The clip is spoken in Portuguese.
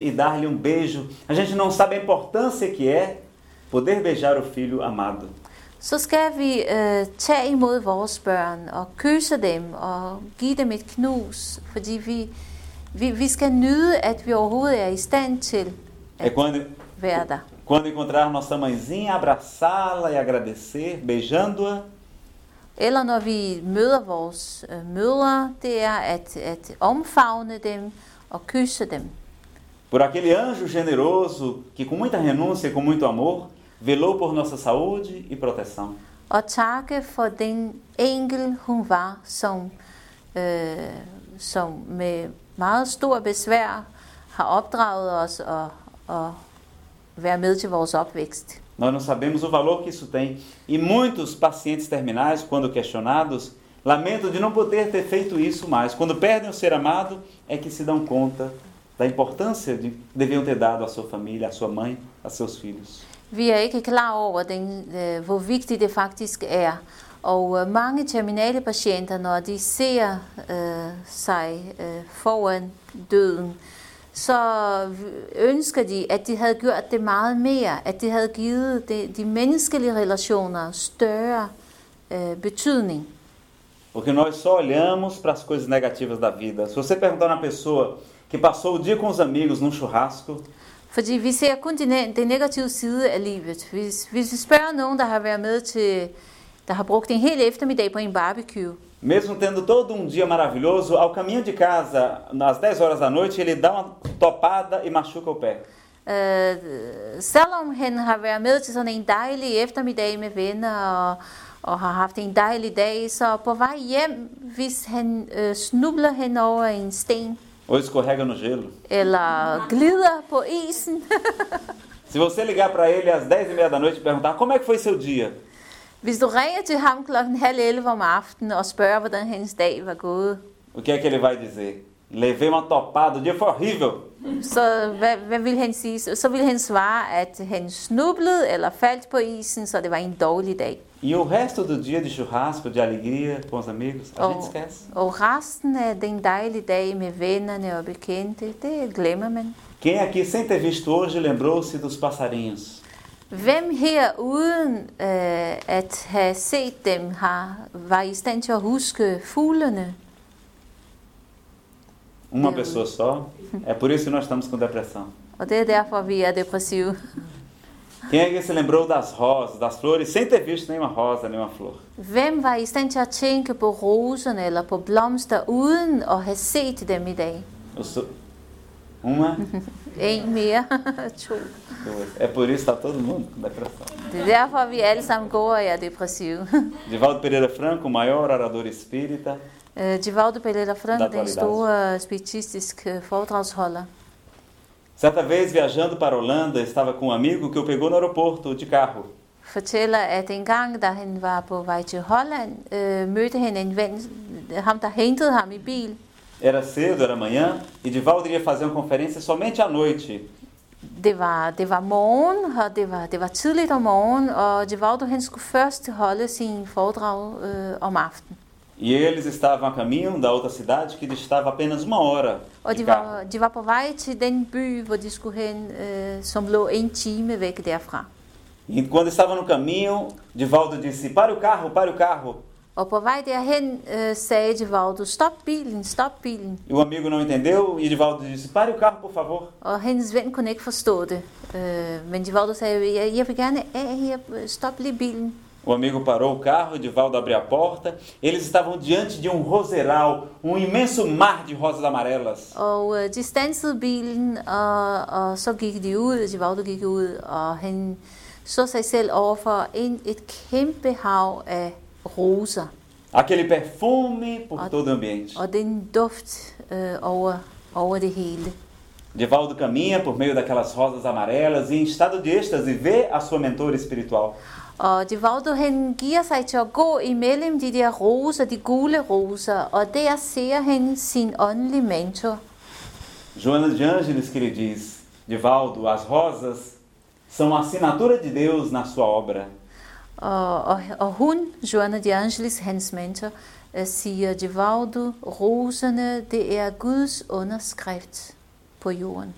e dar-lhe um beijo. A gente não sabe a importância que é poder beijar o filho amado. så skal vi øh, tage imod vores børn og kysse dem og give dem et knus, fordi vi, vi, vi skal nyde, at vi overhovedet er i stand til É at quando, være der. quando encontrar nossa mãezinha, abraçá-la e agradecer, beijando-a. Eller når vi møder vores øh, mødre, det er at, at omfavne dem og kysse dem. Por aquele anjo generoso que, com muita renúncia e com muito amor, velou por nossa saúde e proteção. Og takke for den engel, hun var, som, øh, som med meget stor besvær har opdraget os og, og være med til vores opvækst. Nós não sabemos o valor que isso tem. E muitos pacientes terminais, quando questionados, lamentam de não poder ter feito isso mais. Quando perdem o ser amado, é que se dão conta da importância de deviam ter dado à sua família, à sua mãe, a seus filhos. Vi er ikke klar over, den, hvor vigtigt det faktisk er. Og øh, mange terminale patienter, når de ser øh, sig øh, foran døden, så ønsker de, at de havde gjort det meget mere, at de havde givet de, de menneskelige relationer større øh, betydning. Porque nós só olhamos para as coisas negativas da vida. Se você perguntar uma pessoa que passou o dia com os amigos num churrasco, Fordi vi ser kun ne- den negative side af livet. Hvis, hvis vi spørger nogen, der har været med til, der har brugt en hel eftermiddag på en barbecue, mesmo tendo todo um dia maravilhoso, ao caminho de casa, às 10 horas da noite, ele dá uma topada e machuca o pé. Øh, selvom han har været med til sådan en dejlig eftermiddag med venner og, og har haft en dejlig dag, så på vej hjem, hvis han øh, snubler hen over en sten Ou escorrega no gelo. eller glider på isen, Se você ligar para ele às 10 e meia da noite e perguntar como é que foi seu dia, hvis du ringer til ham klokken halv 11 om aftenen og spørger, hvordan hans dag var gået, o que é que ele vai dizer? Levei uma topada, o dia foi horrível. så hvad, hvad vil han sige? Så- Så vil han svare, at han snublede eller faldt på isen, så det var en dårlig dag. E o resto do dia de churrasco, de alegria com os amigos, a gente esquece. Og resten af den dejlige dag med vennerne og bekendte, det glemmer man. Quem aqui, sem ter visto hoje, lembrou-se dos passarinhos? Hvem her uden øh, at have set dem har, var i stand til at huske fuglene? Uma pessoa só. É por isso que nós estamos com depressão. Og det er derfor, vi er depressive. Quem aqui se lembrou das rosas, das flores, sem ter visto nenhuma rosa, nenhuma flor? Hvem var i stand til at tænke på roserne eller på blomster uden at have set dem i dag? Uma, to. duas. É por isso que está todo mundo com depressão. Er derfor, vi alle sammen går og er depressive. Divaldo Pereira Franco, o maior orador espírita, Øh, Givaldo Pereira Frank, den store spiritistisk foredragsholder. certa vez viajando para a Holanda, estava com um amigo que o pegou no aeroporto de carro. fortæller, at en gang, da han var på vej til Holland, øh, mødte han en ven, ham der hentede ham i bil. Era cedo, era manhã, e Divaldo iria fazer uma conferência somente à noite. Det var, det var morgen, og det var, det var tidligt om morgenen, og Givaldo han skulle først holde sin foredrag øh, om aftenen. E eles estavam a caminho da outra cidade que distava apenas uma hora Og de de var, de var på vej til den by, hvor de skulle hen, øh, som lå en time væk derfra. E quando estava no caminho, Divaldo disse: Pare o carro, pare o carro. Og på vej derhen øh, sagde Givaldo, stop bilen, stop bilen. E o amigo não entendeu e Divaldo disse: Pare o carro, por favor. Og hendes ven kunne ikke forstå det. Øh, men Givaldo sagde, jeg, jeg vil gerne af her, stop lige bilen. O amigo parou o carro, Divaldo abriu a porta. Eles estavam diante de um roseral, um immenso mar de rosas amarelas. Og øh, de stansede bilen, og, og så gik de ud, Givaldo gik ud, og han så sig selv overfor en, et kæmpe hav af roser. Aquele perfume por Ah. todo o ambiente. Og den duft øh, over, over det hele. Divaldo caminha por meio daquelas rosas amarelas e, em estado de êxtase, vê a sua mentora espiritual. Og Givaldo han giver sig til at gå imellem de der roser, de gule roser, og der ser han sin åndelige mentor. Joana de Ângeles que lhe diz: Divaldo, as rosas são a assinatura de Deus na sua obra. Og, og, og hun, Joanna de Angelis, hans mentor, øh, siger, Divaldo, roserne, det er Guds underskrift på jorden.